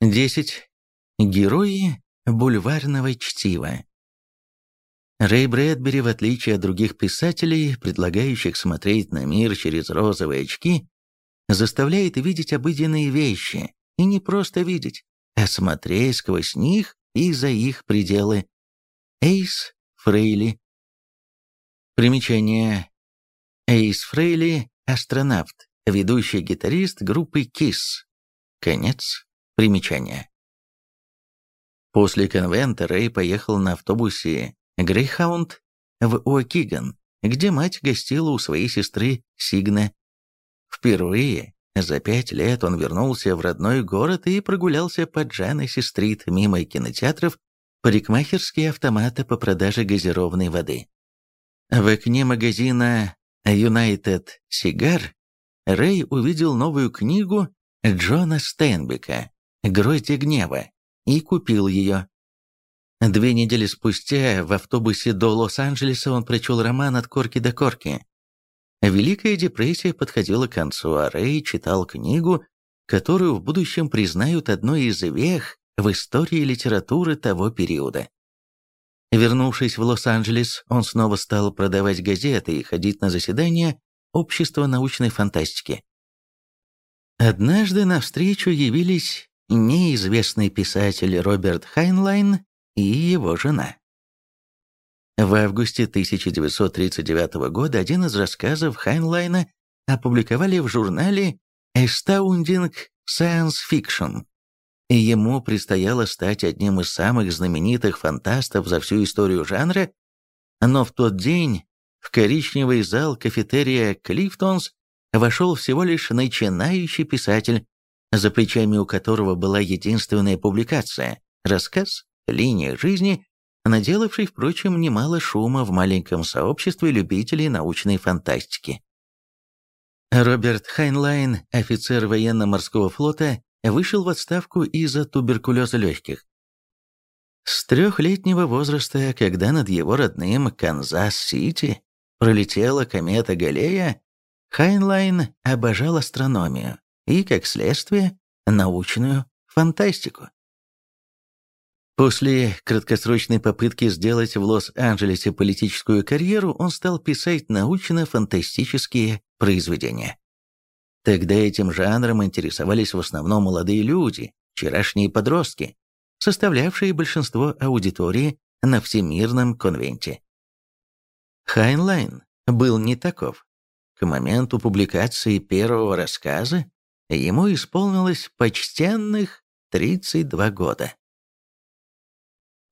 10. Герои бульварного чтива. Рэй Брэдбери, в отличие от других писателей, предлагающих смотреть на мир через розовые очки, заставляет видеть обыденные вещи, и не просто видеть, а смотреть сквозь них и за их пределы. Эйс Фрейли. Примечание. Эйс Фрейли – астронавт, ведущий гитарист группы KISS. Конец примечания. После конвента Рэй поехал на автобусе Грейхаунд в О'Киган, где мать гостила у своей сестры Сигна. Впервые за пять лет он вернулся в родной город и прогулялся по Джанесси-стрит мимо кинотеатров, парикмахерские автоматы по продаже газированной воды. В окне магазина United Cigar Рэй увидел новую книгу Джона Стейнбека «Грозди гнева» и купил ее. Две недели спустя в автобусе до Лос-Анджелеса он прочел роман «От корки до корки». Великая депрессия подходила к концу, а Рэй читал книгу, которую в будущем признают одной из вех в истории литературы того периода. Вернувшись в Лос-Анджелес, он снова стал продавать газеты и ходить на заседания Общества научной фантастики. Однажды навстречу явились неизвестный писатель Роберт Хайнлайн и его жена. В августе 1939 года один из рассказов Хайнлайна опубликовали в журнале Astounding Science Fiction. Ему предстояло стать одним из самых знаменитых фантастов за всю историю жанра, но в тот день в коричневый зал кафетерия Клифтонс вошел всего лишь начинающий писатель, за плечами у которого была единственная публикация – рассказ «Линия жизни», наделавший, впрочем, немало шума в маленьком сообществе любителей научной фантастики. Роберт Хайнлайн, офицер военно-морского флота, вышел в отставку из-за туберкулеза легких. С трехлетнего возраста, когда над его родным Канзас-Сити пролетела комета Галлея, Хайнлайн обожал астрономию и, как следствие, научную фантастику. После краткосрочной попытки сделать в Лос-Анджелесе политическую карьеру, он стал писать научно-фантастические произведения. Тогда этим жанром интересовались в основном молодые люди, вчерашние подростки, составлявшие большинство аудитории на Всемирном конвенте. Хайнлайн был не таков. К моменту публикации первого рассказа ему исполнилось почтенных 32 года.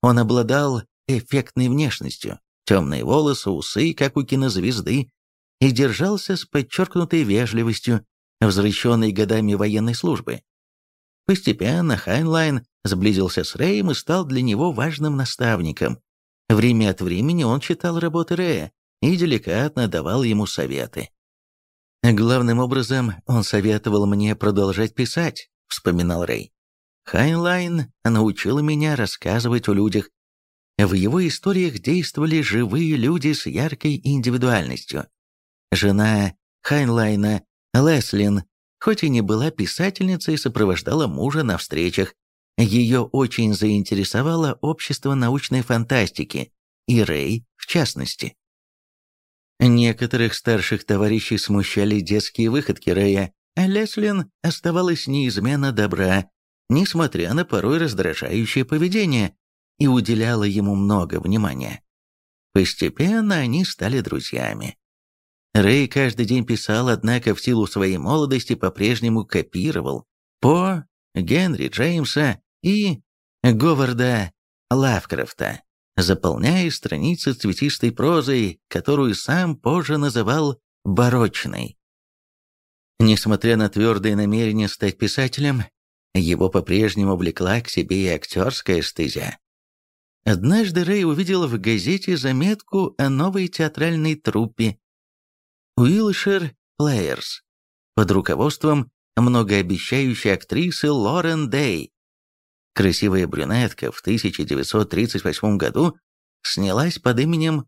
Он обладал эффектной внешностью, темные волосы, усы, как у кинозвезды, и держался с подчеркнутой вежливостью, взращенной годами военной службы. Постепенно Хайнлайн сблизился с Рэем и стал для него важным наставником. Время от времени он читал работы Рэя и деликатно давал ему советы. «Главным образом, он советовал мне продолжать писать», — вспоминал Рэй. Хайнлайн научил меня рассказывать о людях. В его историях действовали живые люди с яркой индивидуальностью. Жена Хайнлайна, Леслин, хоть и не была писательницей, сопровождала мужа на встречах. Ее очень заинтересовало общество научной фантастики, и Рэй в частности. Некоторых старших товарищей смущали детские выходки Рэя, а Леслин оставалась неизменно добра, несмотря на порой раздражающее поведение, и уделяла ему много внимания. Постепенно они стали друзьями. Рэй каждый день писал, однако в силу своей молодости по-прежнему копировал По, Генри Джеймса и Говарда Лавкрафта заполняя страницы цветистой прозой, которую сам позже называл «барочной». Несмотря на твердое намерение стать писателем, его по-прежнему влекла к себе и актерская стезя. Однажды Рэй увидел в газете заметку о новой театральной труппе «Уилшир Плеерс» под руководством многообещающей актрисы Лорен Дэй, Красивая брюнетка в 1938 году снялась под именем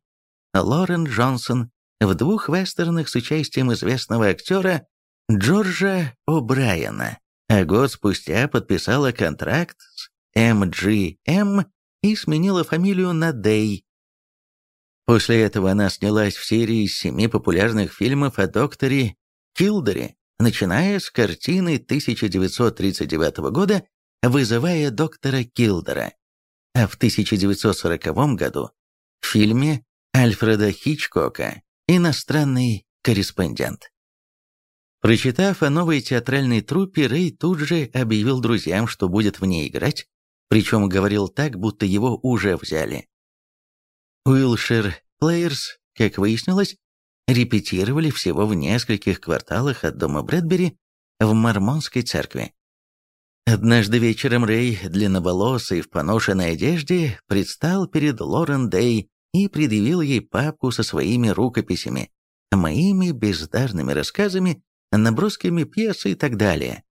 Лорен Джонсон в двух вестернах с участием известного актера Джорджа О'Брайена а год спустя подписала контракт с MGM и сменила фамилию на Дэй. После этого она снялась в серии семи популярных фильмов о докторе Килдере, начиная с картины 1939 года «Вызывая доктора Килдера», а в 1940 году в фильме Альфреда Хичкока «Иностранный корреспондент». Прочитав о новой театральной труппе, Рэй тут же объявил друзьям, что будет в ней играть, причем говорил так, будто его уже взяли. Уилшир Плеерс, как выяснилось, репетировали всего в нескольких кварталах от дома Брэдбери в Мормонской церкви. Однажды вечером Рэй, длинноволосый в поношенной одежде, предстал перед Лорен Дэй и предъявил ей папку со своими рукописями, моими бездарными рассказами набросками пьесы и так далее.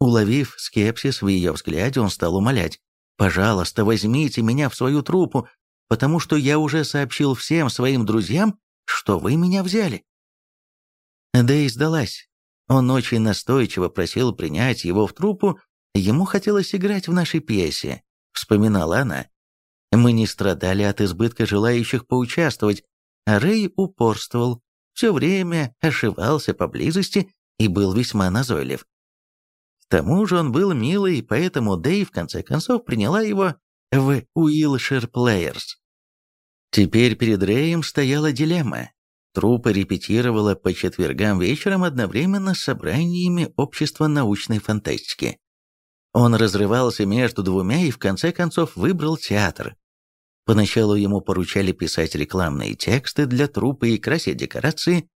Уловив скепсис в ее взгляде, он стал умолять, «Пожалуйста, возьмите меня в свою труппу, потому что я уже сообщил всем своим друзьям, что вы меня взяли». И сдалась. Он очень настойчиво просил принять его в труппу, ему хотелось играть в нашей пьесе, вспоминала она. Мы не страдали от избытка желающих поучаствовать, а Рэй упорствовал, все время ошивался поблизости и был весьма назойлив. К тому же он был милый, поэтому Дэй в конце концов приняла его в Уилшир Плеерс. Теперь перед Рэем стояла дилемма. Труппа репетировала по четвергам вечером одновременно с собраниями Общества научной фантастики. Он разрывался между двумя и в конце концов выбрал театр. Поначалу ему поручали писать рекламные тексты для труппы и красить декорации.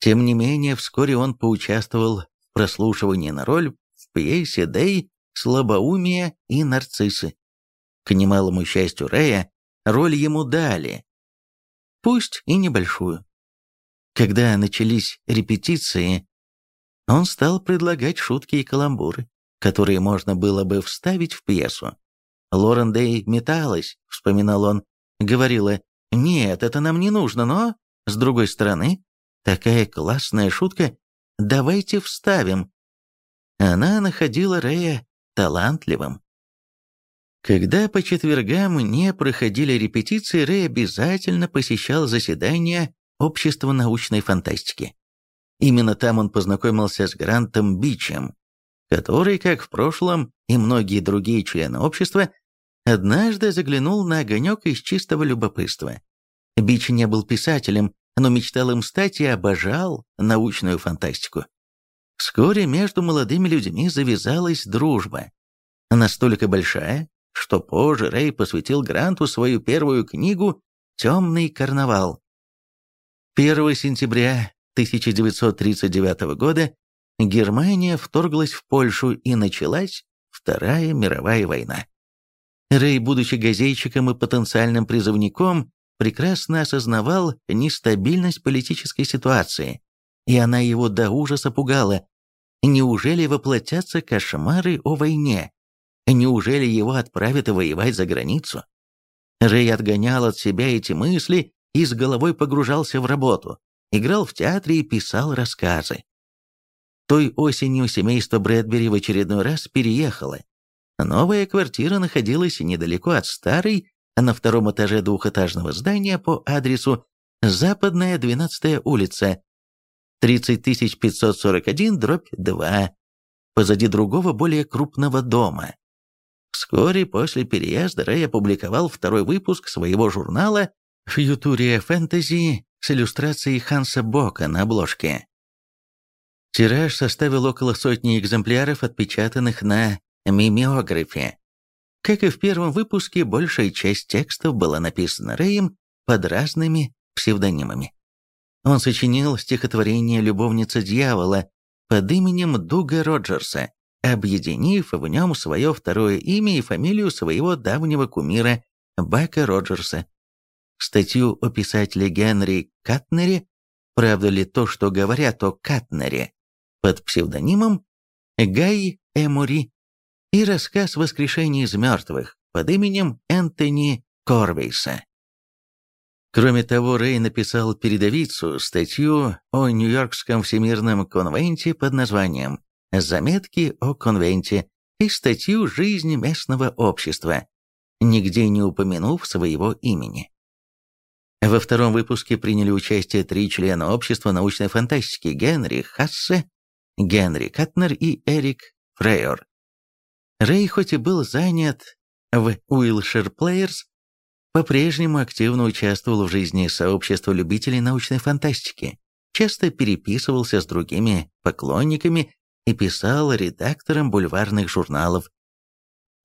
Тем не менее, вскоре он поучаствовал в прослушивании на роль в пьесе «Дэй», «Слабоумие» и «Нарциссы». К немалому счастью Рэя, роль ему дали, пусть и небольшую. Когда начались репетиции, он стал предлагать шутки и каламбуры, которые можно было бы вставить в пьесу. Лорен Дэй металась, вспоминал он, говорила, «Нет, это нам не нужно, но, с другой стороны, такая классная шутка, давайте вставим». Она находила Рэя талантливым. Когда по четвергам не проходили репетиции, Рэй обязательно посещал заседания Общества научной фантастики. Именно там он познакомился с Грантом Бичем, который, как в прошлом и многие другие члены общества, однажды заглянул на огонек из чистого любопытства. Бич не был писателем, но мечтал им стать и обожал научную фантастику. Вскоре между молодыми людьми завязалась дружба. Настолько большая, что позже Рэй посвятил Гранту свою первую книгу «Темный карнавал». 1 сентября 1939 года Германия вторглась в Польшу и началась Вторая мировая война. Рэй, будучи газетчиком и потенциальным призывником, прекрасно осознавал нестабильность политической ситуации, и она его до ужаса пугала. Неужели воплотятся кошмары о войне? Неужели его отправят воевать за границу? Рэй отгонял от себя эти мысли и с головой погружался в работу, играл в театре и писал рассказы. Той осенью семейство Брэдбери в очередной раз переехало, Новая квартира находилась недалеко от старой, на втором этаже двухэтажного здания по адресу Западная 12 улица, 30541, дробь 2, позади другого более крупного дома. Вскоре после переезда Рэй опубликовал второй выпуск своего журнала «Фьютурия фэнтези» с иллюстрацией Ханса Бока на обложке. Тираж составил около сотни экземпляров, отпечатанных на мимеографе. Как и в первом выпуске, большая часть текстов была написана Рэем под разными псевдонимами. Он сочинил стихотворение «Любовница дьявола» под именем Дуга Роджерса, объединив в нем свое второе имя и фамилию своего давнего кумира Бака Роджерса. Статью о писателе Генри Катнере «Правда ли то, что говорят о Катнере?» под псевдонимом Гай Эмури и рассказ «Воскрешение из мертвых» под именем Энтони Корвейса. Кроме того, Рэй написал передовицу, статью о Нью-Йоркском всемирном конвенте под названием заметки о конвенте и статью «Жизнь местного общества», нигде не упомянув своего имени. Во втором выпуске приняли участие три члена общества научной фантастики Генри Хассе, Генри Катнер и Эрик Фрейор. Рэй хоть и был занят в Уилшир Плеерс, по-прежнему активно участвовал в жизни сообщества любителей научной фантастики, часто переписывался с другими поклонниками и писал редактором бульварных журналов.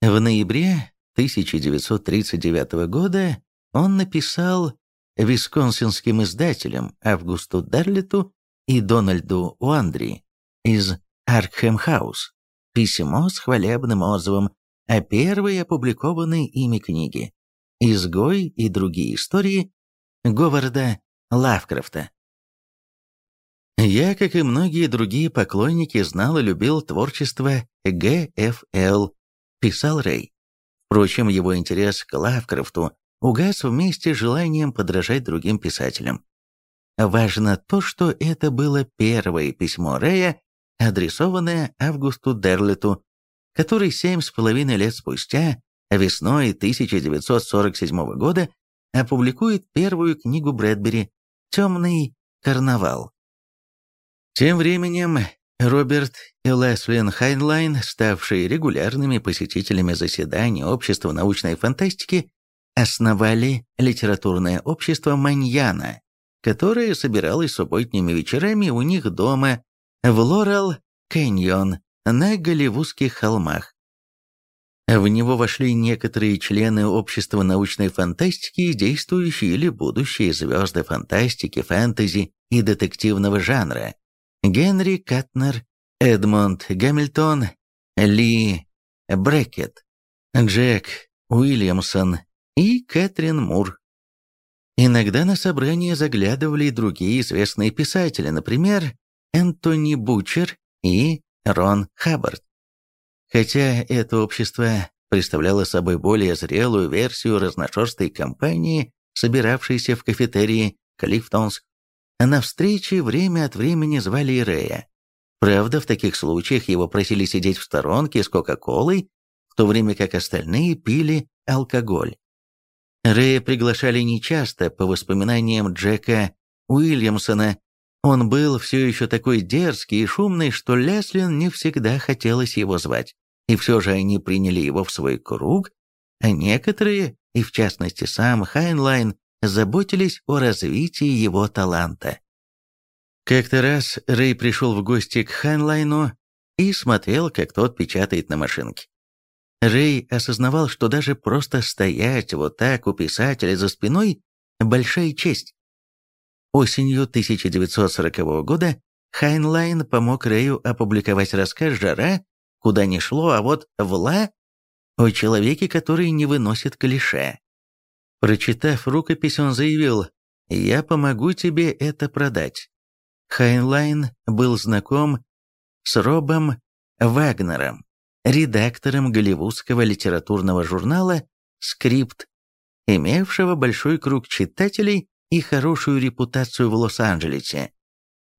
В ноябре 1939 года он написал висконсинским издателям Августу Дарлету и Дональду Уандри из Аркхем-хаус письмо с хвалебным отзывом о первой опубликованной ими книге «Изгой и другие истории» Говарда Лавкрафта. Я, как и многие другие поклонники, знал и любил творчество Г.Ф.Л., писал Рэй. Впрочем, его интерес к Лавкрафту угас вместе с желанием подражать другим писателям. Важно то, что это было первое письмо Рэя, адресованное Августу Дерлету, который семь с половиной лет спустя, весной 1947 года, опубликует первую книгу Брэдбери «Темный карнавал». Тем временем Роберт и Леслин Хайнлайн, ставшие регулярными посетителями заседаний Общества научной фантастики, основали литературное общество «Маньяна», которое собиралось субботними вечерами у них дома в Лорел Кэньон на Голливудских холмах. В него вошли некоторые члены общества научной фантастики, действующие или будущие звезды фантастики, фэнтези и детективного жанра, Генри Катнер, Эдмонд Гамильтон, Ли Брекет, Джек Уильямсон и Кэтрин Мур. Иногда на собрание заглядывали и другие известные писатели, например, Энтони Бучер и Рон Хаббард. Хотя это общество представляло собой более зрелую версию разношерстой компании, собиравшейся в кафетерии Клифтонс на встрече время от времени звали и. Правда, в таких случаях его просили сидеть в сторонке с Кока-Колой, в то время как остальные пили алкоголь. Рэя приглашали нечасто, по воспоминаниям Джека Уильямсона. Он был все еще такой дерзкий и шумный, что Леслин не всегда хотелось его звать. И все же они приняли его в свой круг, а некоторые, и в частности сам Хайнлайн, заботились о развитии его таланта. Как-то раз Рэй пришел в гости к Хайнлайну и смотрел, как тот печатает на машинке. Рэй осознавал, что даже просто стоять вот так у писателя за спиной – большая честь. Осенью 1940 года Хайнлайн помог Рэю опубликовать рассказ «Жара», куда ни шло, а вот «Вла» о человеке, который не выносит клише. Прочитав рукопись, он заявил, «Я помогу тебе это продать». Хайнлайн был знаком с Робом Вагнером, редактором голливудского литературного журнала «Скрипт», имевшего большой круг читателей и хорошую репутацию в Лос-Анджелесе.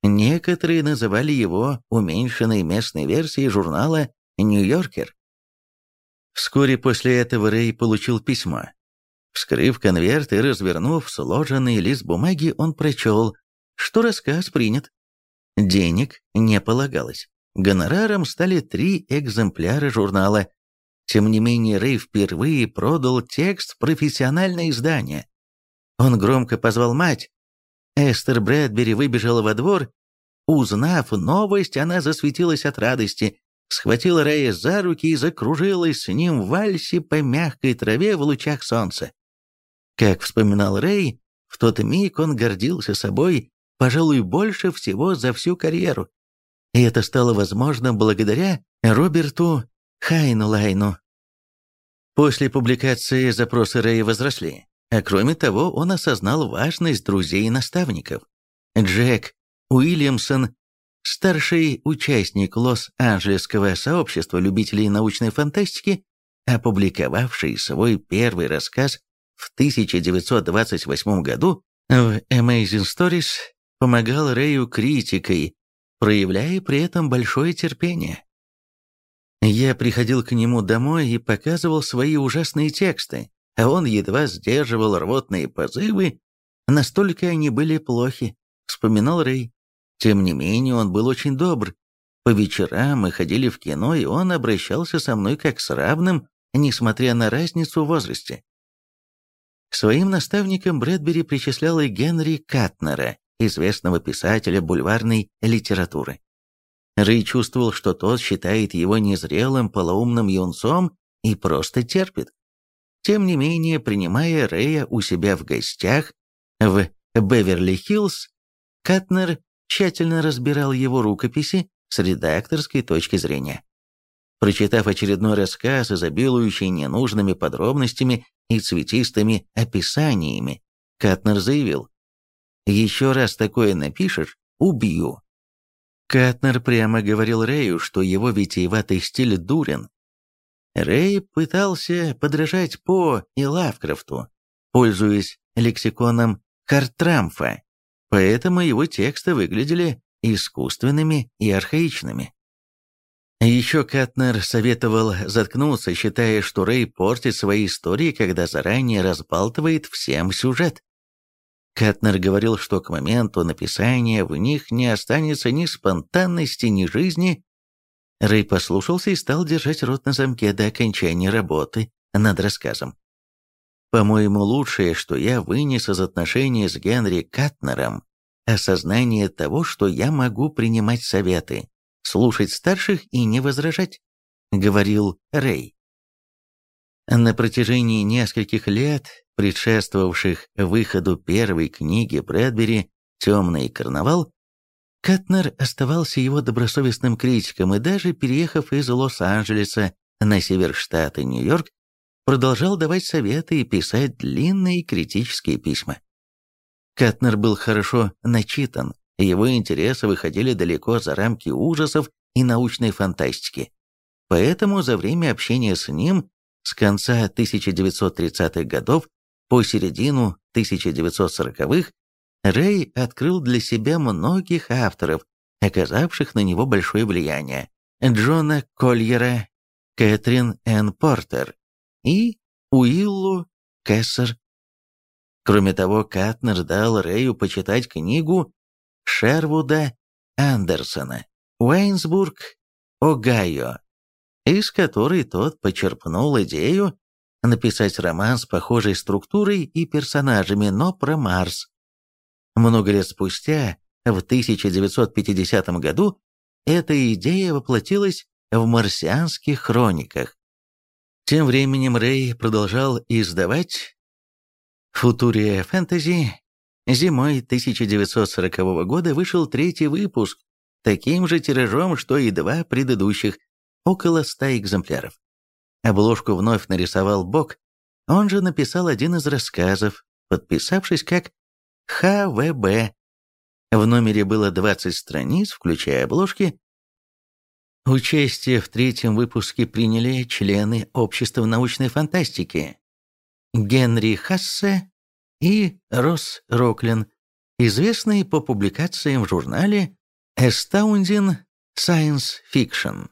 Некоторые называли его уменьшенной местной версией журнала «Нью-Йоркер». Вскоре после этого Рэй получил письмо, Вскрыв конверт и развернув сложенный лист бумаги, он прочел, что рассказ принят. Денег не полагалось. Гонораром стали три экземпляра журнала. Тем не менее, Рэй впервые продал текст профессиональное издание. Он громко позвал мать. Эстер Брэдбери выбежала во двор. Узнав новость, она засветилась от радости, схватила Рэя за руки и закружилась с ним в вальсе по мягкой траве в лучах солнца. Как вспоминал Рэй, в тот миг он гордился собой, пожалуй, больше всего за всю карьеру. И это стало возможно благодаря Роберту Хайнлайну. После публикации запросы Рэя возросли, а кроме того он осознал важность друзей и наставников. Джек Уильямсон, старший участник Лос-Анджелесского сообщества любителей научной фантастики, опубликовавший свой первый рассказ в 1928 году в Amazing Stories помогал Рэю критикой, проявляя при этом большое терпение. Я приходил к нему домой и показывал свои ужасные тексты, а он едва сдерживал рвотные позывы, настолько они были плохи, вспоминал Рэй. Тем не менее, он был очень добр. По вечерам мы ходили в кино, и он обращался со мной как с равным, несмотря на разницу в возрасте. К своим наставникам Брэдбери причислял и Генри Катнера, известного писателя бульварной литературы. Рэй чувствовал, что тот считает его незрелым, полоумным юнцом и просто терпит. Тем не менее, принимая Рэя у себя в гостях в Беверли-Хиллз, Катнер тщательно разбирал его рукописи с редакторской точки зрения. Прочитав очередной рассказ, изобилующий ненужными подробностями и цветистыми описаниями, Катнер заявил, «Еще раз такое напишешь – убью». Катнер прямо говорил Рэю, что его витиеватый стиль дурен. Рэй пытался подражать По и Лавкрафту, пользуясь лексиконом Хартрамфа, поэтому его тексты выглядели искусственными и архаичными. Еще Катнер советовал заткнуться, считая, что Рэй портит свои истории, когда заранее разбалтывает всем сюжет. Катнер говорил, что к моменту написания в них не останется ни спонтанности, ни жизни. Рэй послушался и стал держать рот на замке до окончания работы над рассказом. По-моему, лучшее, что я вынес из отношений с Генри Катнером, осознание того, что я могу принимать советы, слушать старших и не возражать, говорил Рэй. На протяжении нескольких лет, предшествовавших выходу первой книги Брэдбери «Темный карнавал», Катнер оставался его добросовестным критиком и даже переехав из Лос-Анджелеса на север штата Нью-Йорк, продолжал давать советы и писать длинные критические письма. Катнер был хорошо начитан, его интересы выходили далеко за рамки ужасов и научной фантастики. Поэтому за время общения с ним с конца 1930-х годов по середину 1940-х Рэй открыл для себя многих авторов, оказавших на него большое влияние. Джона Кольера, Кэтрин Н. Портер и Уиллу Кессер. Кроме того, Катнер дал Рэю почитать книгу Шервуда Андерсона «Уэйнсбург, Огайо», из которой тот почерпнул идею написать роман с похожей структурой и персонажами, но про Марс. Много лет спустя, в 1950 году, эта идея воплотилась в «Марсианских хрониках». Тем временем Рэй продолжал издавать «Футурия фэнтези». Зимой 1940 года вышел третий выпуск, таким же тиражом, что и два предыдущих, около ста экземпляров. Обложку вновь нарисовал Бок, он же написал один из рассказов, подписавшись как ХВБ. В номере было 20 страниц, включая обложки. Участие в третьем выпуске приняли члены Общества научной фантастики Генри Хассе и Росс Роклин, известные по публикациям в журнале Astounding Science Fiction.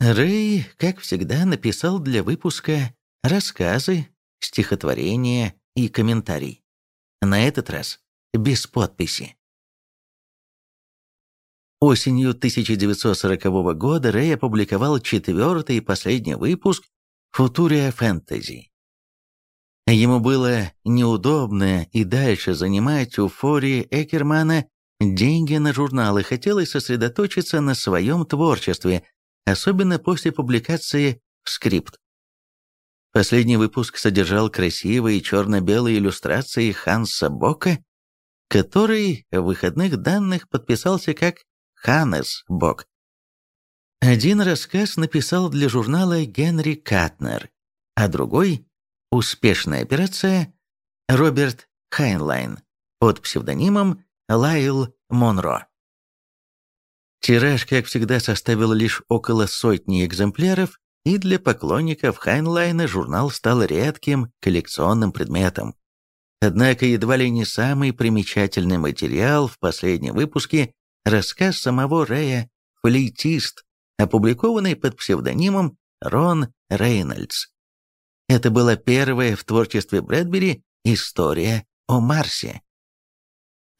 Рэй, как всегда, написал для выпуска рассказы, стихотворения и комментарий. На этот раз без подписи. Осенью 1940 года Рэй опубликовал четвертый и последний выпуск «Футурия фэнтези». Ему было неудобно и дальше занимать у Фори Экермана деньги на журналы, хотелось сосредоточиться на своем творчестве, особенно после публикации в скрипт. Последний выпуск содержал красивые черно-белые иллюстрации Ханса Бока, который в выходных данных подписался как Ханнес Бок. Один рассказ написал для журнала Генри Катнер, а другой «Успешная операция» Роберт Хайнлайн под псевдонимом Лайл Монро. Тираж, как всегда, составил лишь около сотни экземпляров, и для поклонников Хайнлайна журнал стал редким коллекционным предметом. Однако едва ли не самый примечательный материал в последнем выпуске рассказ самого Рэя «Флейтист», опубликованный под псевдонимом Рон Рейнольдс. Это была первая в творчестве Брэдбери история о Марсе.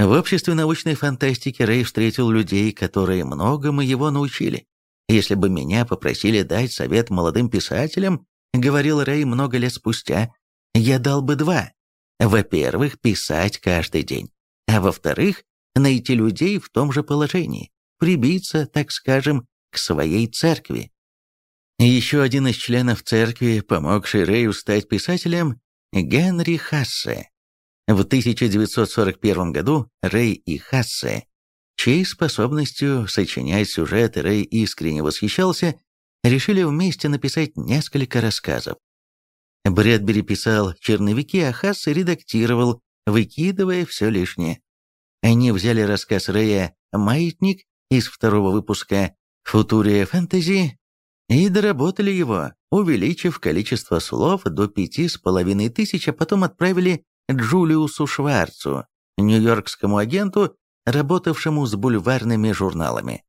В обществе научной фантастики Рэй встретил людей, которые многому его научили. Если бы меня попросили дать совет молодым писателям, говорил Рэй много лет спустя, я дал бы два. Во-первых, писать каждый день. А во-вторых, найти людей в том же положении, прибиться, так скажем, к своей церкви. Еще один из членов церкви, помогший Рэю стать писателем, Генри Хассе. В 1941 году Рэй и Хассе, чьей способностью сочинять сюжеты Рэй искренне восхищался, решили вместе написать несколько рассказов. Брэдбери писал черновики, а Хассе редактировал, выкидывая все лишнее. Они взяли рассказ Рэя «Маятник» из второго выпуска «Футурия фэнтези» и доработали его, увеличив количество слов до пяти с половиной тысяч, а потом отправили Джулиусу Шварцу, нью-йоркскому агенту, работавшему с бульварными журналами.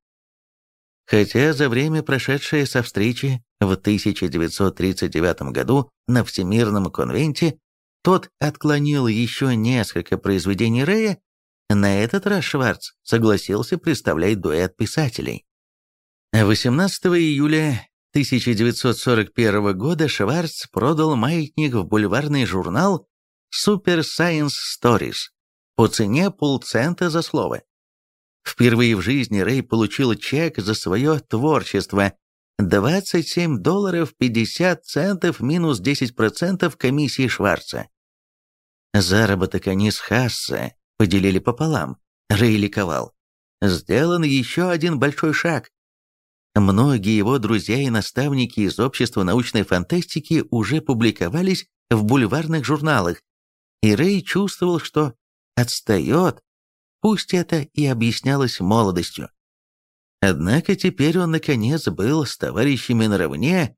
Хотя за время, прошедшее со встречи в 1939 году на Всемирном конвенте, тот отклонил еще несколько произведений Рэя, на этот раз Шварц согласился представлять дуэт писателей. 18 июля 1941 года Шварц продал маятник в бульварный журнал Super Science Stories по цене полцента за слово. Впервые в жизни Рэй получил чек за свое творчество 27 долларов 50 центов минус 10% комиссии Шварца. Заработок они с Хасса поделили пополам. Рэй ликовал. Сделан еще один большой шаг. Многие его друзья и наставники из общества научной фантастики уже публиковались в бульварных журналах, и Рэй чувствовал, что отстает, пусть это и объяснялось молодостью. Однако теперь он, наконец, был с товарищами наравне.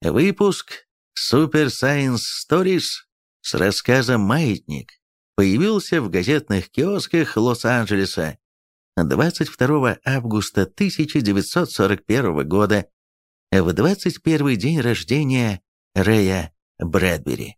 Выпуск Super Science Stories с рассказом «Маятник» появился в газетных киосках Лос-Анджелеса 22 августа 1941 года, в 21 день рождения Рэя Брэдбери.